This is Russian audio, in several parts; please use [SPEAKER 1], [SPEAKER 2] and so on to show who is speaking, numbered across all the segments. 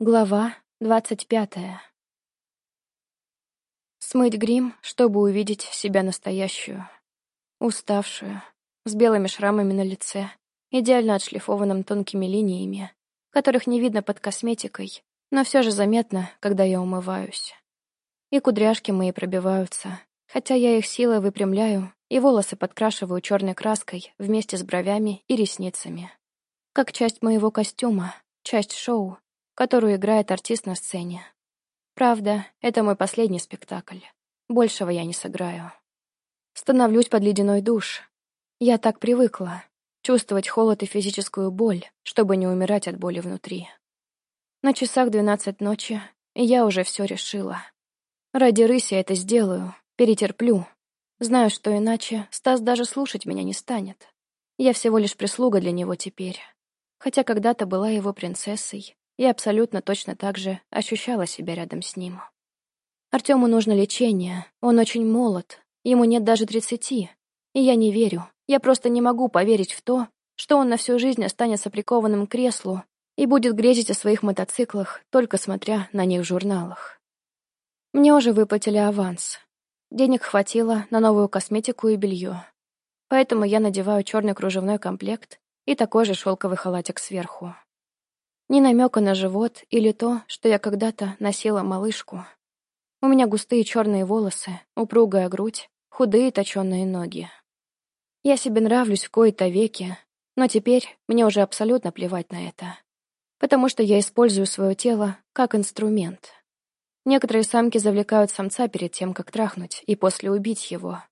[SPEAKER 1] Глава двадцать пятая. Смыть грим, чтобы увидеть себя настоящую. Уставшую, с белыми шрамами на лице, идеально отшлифованным тонкими линиями, которых не видно под косметикой, но все же заметно, когда я умываюсь. И кудряшки мои пробиваются, хотя я их силой выпрямляю и волосы подкрашиваю черной краской вместе с бровями и ресницами. Как часть моего костюма, часть шоу, которую играет артист на сцене. Правда, это мой последний спектакль. Большего я не сыграю. Становлюсь под ледяной душ. Я так привыкла чувствовать холод и физическую боль, чтобы не умирать от боли внутри. На часах двенадцать ночи, и я уже все решила. Ради рыси это сделаю, перетерплю. Знаю, что иначе Стас даже слушать меня не станет. Я всего лишь прислуга для него теперь. Хотя когда-то была его принцессой, и абсолютно точно так же ощущала себя рядом с ним. Артему нужно лечение, он очень молод, ему нет даже тридцати, и я не верю, я просто не могу поверить в то, что он на всю жизнь останется прикованным к креслу и будет грезить о своих мотоциклах, только смотря на них в журналах. Мне уже выплатили аванс. Денег хватило на новую косметику и белье. Поэтому я надеваю черный кружевной комплект и такой же шелковый халатик сверху. Ни намека на живот или то, что я когда-то носила малышку. У меня густые черные волосы, упругая грудь, худые точенные ноги. Я себе нравлюсь в кои-то веки, но теперь мне уже абсолютно плевать на это. Потому что я использую свое тело как инструмент. Некоторые самки завлекают самца перед тем, как трахнуть, и после убить его.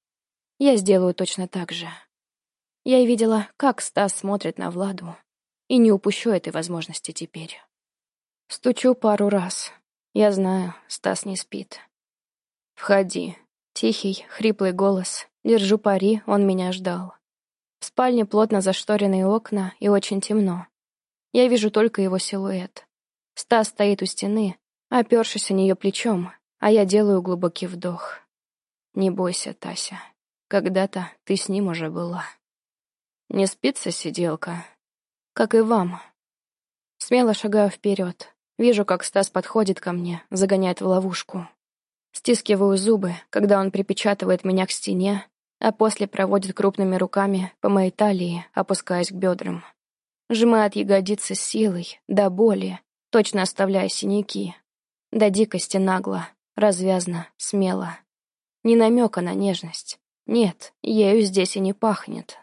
[SPEAKER 1] Я сделаю точно так же. Я видела, как Стас смотрит на Владу, и не упущу этой возможности теперь. Стучу пару раз. Я знаю, Стас не спит. «Входи». Тихий, хриплый голос. Держу пари, он меня ждал. В спальне плотно зашторенные окна и очень темно. Я вижу только его силуэт. Стас стоит у стены, опершись о нее плечом, а я делаю глубокий вдох. Не бойся, Тася. Когда-то ты с ним уже была. Не спится сиделка, как и вам. Смело шагаю вперед. Вижу, как Стас подходит ко мне, загоняет в ловушку. Стискиваю зубы, когда он припечатывает меня к стене, а после проводит крупными руками по моей талии, опускаясь к бедрам. Сжимает ягодицы силой, до боли, точно оставляя синяки. До дикости нагло, развязно, смело. Ни намека на нежность. Нет, ею здесь и не пахнет.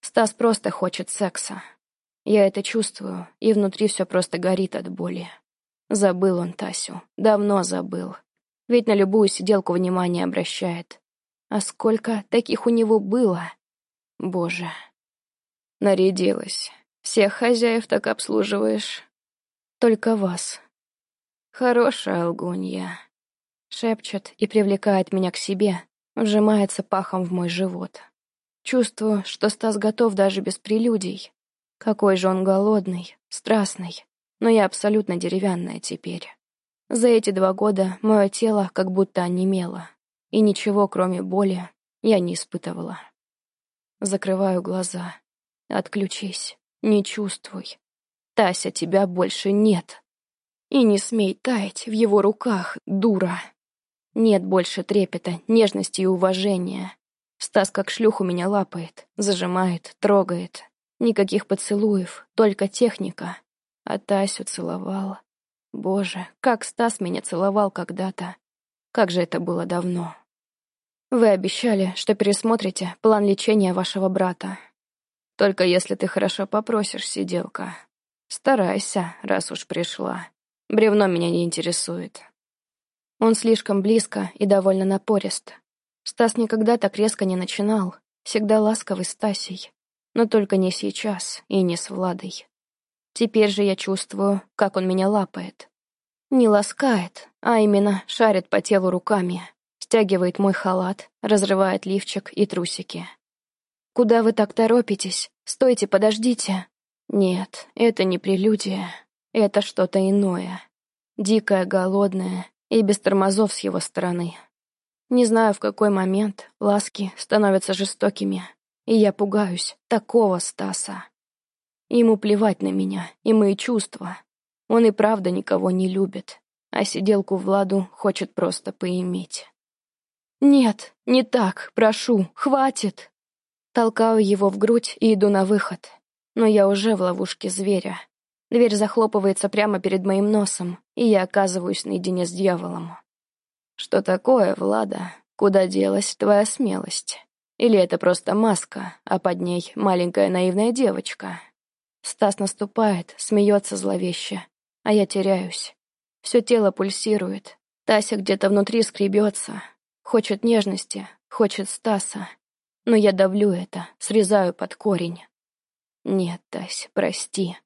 [SPEAKER 1] Стас просто хочет секса. Я это чувствую, и внутри все просто горит от боли. Забыл он Тасю, давно забыл. Ведь на любую сиделку внимание обращает. А сколько таких у него было? Боже. Нарядилась. Всех хозяев так обслуживаешь. Только вас. Хорошая лгунья. Шепчет и привлекает меня к себе, вжимается пахом в мой живот. Чувствую, что Стас готов даже без прелюдий. Какой же он голодный, страстный, но я абсолютно деревянная теперь. За эти два года мое тело как будто онемело, и ничего, кроме боли, я не испытывала. Закрываю глаза. Отключись, не чувствуй. Тася, тебя больше нет. И не смей таять в его руках, дура. Нет больше трепета, нежности и уважения. Стас как шлюху меня лапает, зажимает, трогает. Никаких поцелуев, только техника. А Тасю целовал. Боже, как Стас меня целовал когда-то. Как же это было давно. Вы обещали, что пересмотрите план лечения вашего брата. Только если ты хорошо попросишь, сиделка. Старайся, раз уж пришла. Бревно меня не интересует. Он слишком близко и довольно напорист. Стас никогда так резко не начинал, всегда ласковый Стасей но только не сейчас и не с Владой. Теперь же я чувствую, как он меня лапает. Не ласкает, а именно шарит по телу руками, стягивает мой халат, разрывает лифчик и трусики. «Куда вы так торопитесь? Стойте, подождите!» Нет, это не прелюдия, это что-то иное. Дикое, голодное и без тормозов с его стороны. Не знаю, в какой момент ласки становятся жестокими, и я пугаюсь такого Стаса. Ему плевать на меня и мои чувства. Он и правда никого не любит, а сиделку Владу хочет просто поиметь. «Нет, не так, прошу, хватит!» Толкаю его в грудь и иду на выход. Но я уже в ловушке зверя. Дверь захлопывается прямо перед моим носом, и я оказываюсь наедине с дьяволом. «Что такое, Влада? Куда делась твоя смелость? Или это просто маска, а под ней маленькая наивная девочка?» Стас наступает, смеется зловеще, а я теряюсь. Все тело пульсирует. Тася где-то внутри скребется. Хочет нежности, хочет Стаса. Но я давлю это, срезаю под корень. Нет, Тась, прости.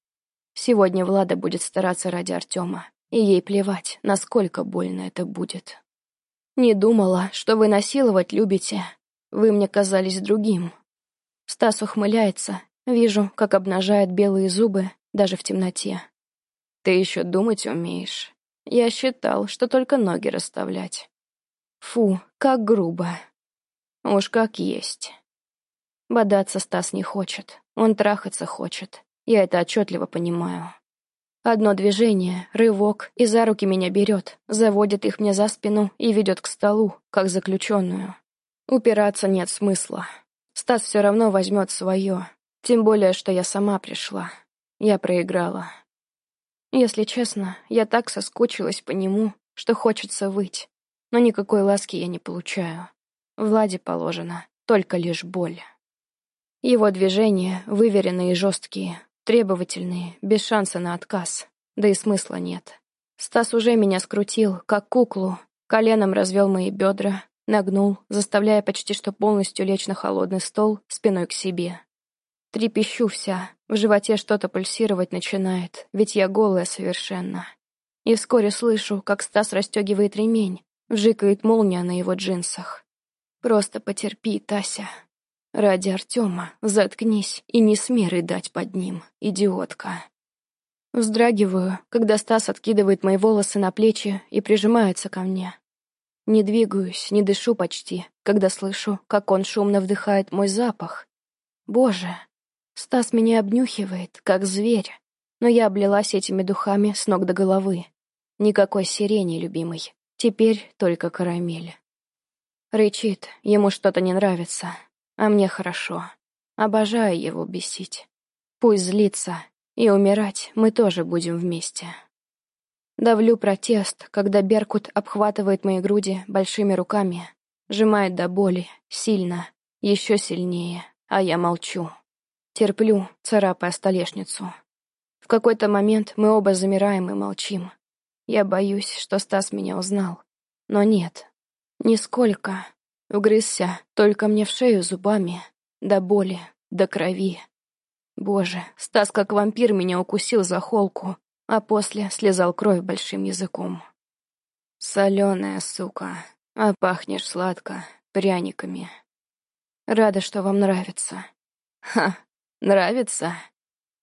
[SPEAKER 1] Сегодня Влада будет стараться ради Артема, и ей плевать, насколько больно это будет. Не думала, что вы насиловать любите. Вы мне казались другим. Стас ухмыляется, вижу, как обнажает белые зубы даже в темноте. Ты еще думать умеешь. Я считал, что только ноги расставлять. Фу, как грубо. Уж как есть. Бодаться Стас не хочет. Он трахаться хочет. Я это отчетливо понимаю. Одно движение, рывок, и за руки меня берет, заводит их мне за спину и ведет к столу, как заключенную. Упираться нет смысла. Стас все равно возьмет свое. Тем более, что я сама пришла. Я проиграла. Если честно, я так соскучилась по нему, что хочется выть. Но никакой ласки я не получаю. Владе положено только лишь боль. Его движения выверенные и жесткие, требовательные, без шанса на отказ. Да и смысла нет. Стас уже меня скрутил, как куклу, коленом развел мои бедра, нагнул, заставляя почти что полностью лечь на холодный стол спиной к себе. Трепещу вся, в животе что-то пульсировать начинает, ведь я голая совершенно. И вскоре слышу, как Стас расстегивает ремень, вжикает молния на его джинсах. Просто потерпи, Тася. Ради Артема заткнись и не смей рыдать под ним, идиотка. Вздрагиваю, когда Стас откидывает мои волосы на плечи и прижимается ко мне. Не двигаюсь, не дышу почти, когда слышу, как он шумно вдыхает мой запах. Боже, Стас меня обнюхивает, как зверь, но я облилась этими духами с ног до головы. Никакой сирени, любимый. Теперь только карамель. Рычит, ему что-то не нравится, а мне хорошо. Обожаю его бесить. Пусть злится, и умирать мы тоже будем вместе. Давлю протест, когда Беркут обхватывает мои груди большими руками, сжимает до боли, сильно, еще сильнее, а я молчу. Терплю, царапая столешницу. В какой-то момент мы оба замираем и молчим. Я боюсь, что Стас меня узнал. Но нет, нисколько. Угрызся только мне в шею зубами. До боли, до крови. Боже, Стас как вампир меня укусил за холку, а после слезал кровь большим языком. Соленая сука, а пахнешь сладко, пряниками. Рада, что вам нравится. Ха, Нравится?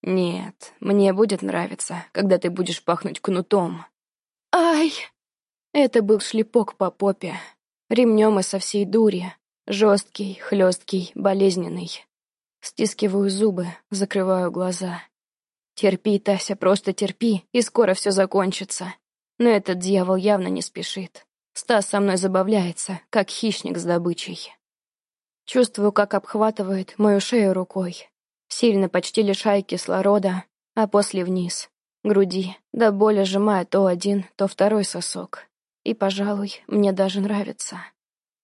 [SPEAKER 1] Нет, мне будет нравиться, когда ты будешь пахнуть кнутом. Ай! Это был шлепок по попе. Ремнем и со всей дури. Жесткий, хлесткий, болезненный. Стискиваю зубы, закрываю глаза. Терпи, Тася, просто терпи, и скоро все закончится. Но этот дьявол явно не спешит. Стас со мной забавляется, как хищник с добычей. Чувствую, как обхватывает мою шею рукой, сильно почти лишая кислорода, а после вниз, груди, до боли сжимая то один, то второй сосок. И, пожалуй, мне даже нравится.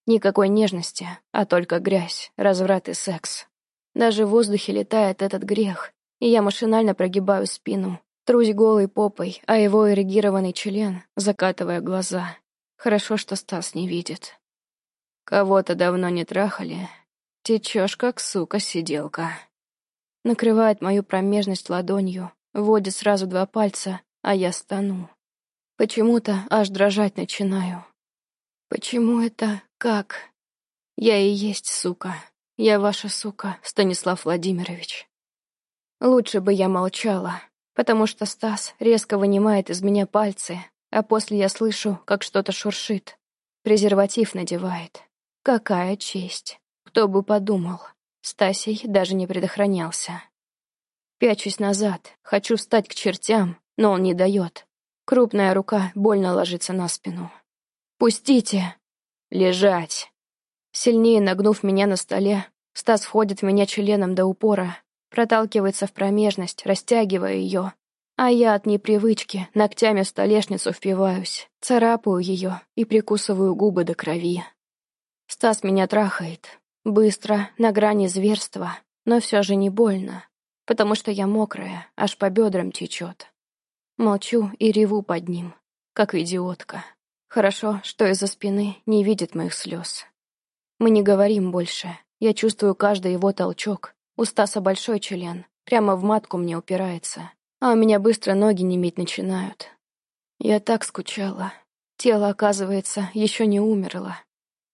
[SPEAKER 1] Никакой нежности, а только грязь, разврат и секс. Даже в воздухе летает этот грех, и я машинально прогибаю спину, трусь голой попой, а его эрегированный член, закатывая глаза. Хорошо, что Стас не видит. Кого-то давно не трахали. Течешь, как сука-сиделка накрывает мою промежность ладонью, вводит сразу два пальца, а я стану. Почему-то аж дрожать начинаю. Почему это как? Я и есть сука. Я ваша сука, Станислав Владимирович. Лучше бы я молчала, потому что Стас резко вынимает из меня пальцы, а после я слышу, как что-то шуршит. Презерватив надевает. Какая честь. Кто бы подумал. Стасей даже не предохранялся. Пячусь назад, хочу встать к чертям, но он не дает. Крупная рука больно ложится на спину. «Пустите!» «Лежать!» Сильнее нагнув меня на столе, Стас входит в меня членом до упора, проталкивается в промежность, растягивая ее, а я от непривычки ногтями в столешницу впиваюсь, царапаю ее и прикусываю губы до крови. Стас меня трахает. Быстро, на грани зверства, но все же не больно, потому что я мокрая, аж по бедрам течет. Молчу и реву под ним, как идиотка. Хорошо, что из-за спины не видит моих слез. Мы не говорим больше. Я чувствую каждый его толчок. У Стаса большой член, прямо в матку мне упирается а у меня быстро ноги неметь начинают. Я так скучала. Тело, оказывается, еще не умерло.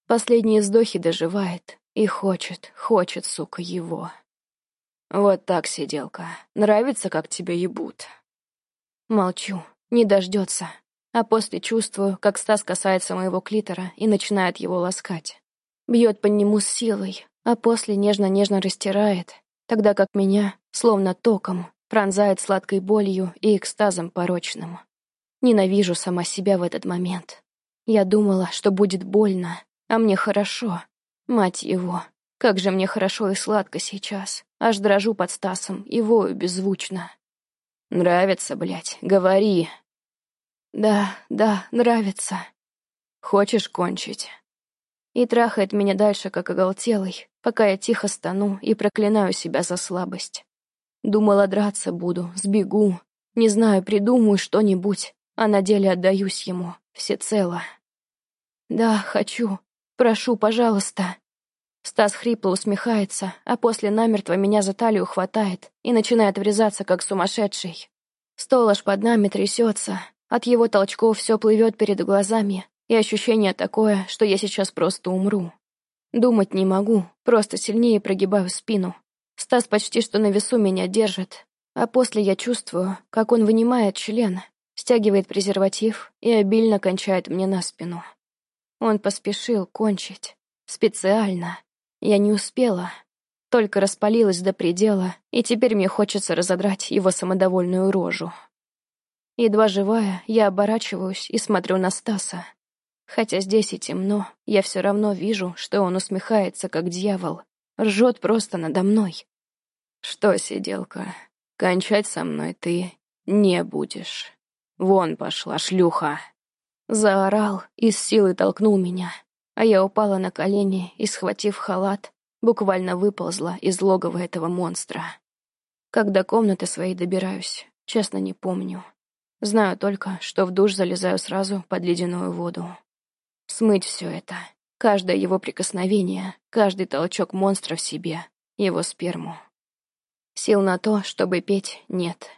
[SPEAKER 1] Последние вздохи доживает и хочет, хочет, сука, его. Вот так, сиделка. Нравится, как тебя ебут? Молчу, не дождется. А после чувствую, как Стас касается моего клитора и начинает его ласкать. Бьет по нему с силой, а после нежно-нежно растирает, тогда как меня, словно током, пронзает сладкой болью и экстазом порочным. Ненавижу сама себя в этот момент. Я думала, что будет больно, а мне хорошо. Мать его, как же мне хорошо и сладко сейчас. Аж дрожу под Стасом и вою беззвучно. «Нравится, блядь, говори». «Да, да, нравится». «Хочешь кончить?» И трахает меня дальше, как оголтелый, пока я тихо стану и проклинаю себя за слабость. Думала, драться буду, сбегу. Не знаю, придумаю что-нибудь, а на деле отдаюсь ему, всецело. Да, хочу. Прошу, пожалуйста. Стас хрипло усмехается, а после намертво меня за талию хватает и начинает врезаться, как сумасшедший. Стол аж под нами трясется, от его толчков все плывет перед глазами, и ощущение такое, что я сейчас просто умру. Думать не могу, просто сильнее прогибаю спину, Стас почти что на весу меня держит, а после я чувствую, как он вынимает член, стягивает презерватив и обильно кончает мне на спину. Он поспешил кончить. Специально. Я не успела. Только распалилась до предела, и теперь мне хочется разодрать его самодовольную рожу. Едва живая, я оборачиваюсь и смотрю на Стаса. Хотя здесь и темно, я все равно вижу, что он усмехается, как дьявол. Ржет просто надо мной. «Что, сиделка, кончать со мной ты не будешь. Вон пошла, шлюха!» Заорал и с силой толкнул меня, а я упала на колени и, схватив халат, буквально выползла из логова этого монстра. Когда комнаты своей добираюсь, честно не помню. Знаю только, что в душ залезаю сразу под ледяную воду. Смыть все это, каждое его прикосновение, каждый толчок монстра в себе, его сперму. Сил на то, чтобы петь, нет.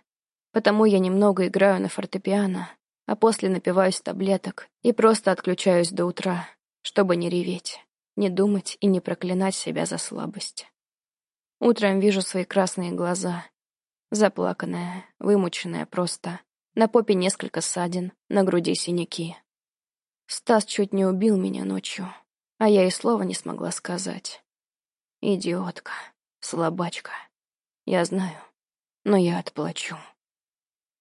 [SPEAKER 1] Потому я немного играю на фортепиано, а после напиваюсь таблеток и просто отключаюсь до утра, чтобы не реветь, не думать и не проклинать себя за слабость. Утром вижу свои красные глаза. Заплаканная, вымученная просто. На попе несколько ссадин, на груди синяки. Стас чуть не убил меня ночью, а я и слова не смогла сказать. Идиотка, слабачка. Я знаю, но я отплачу.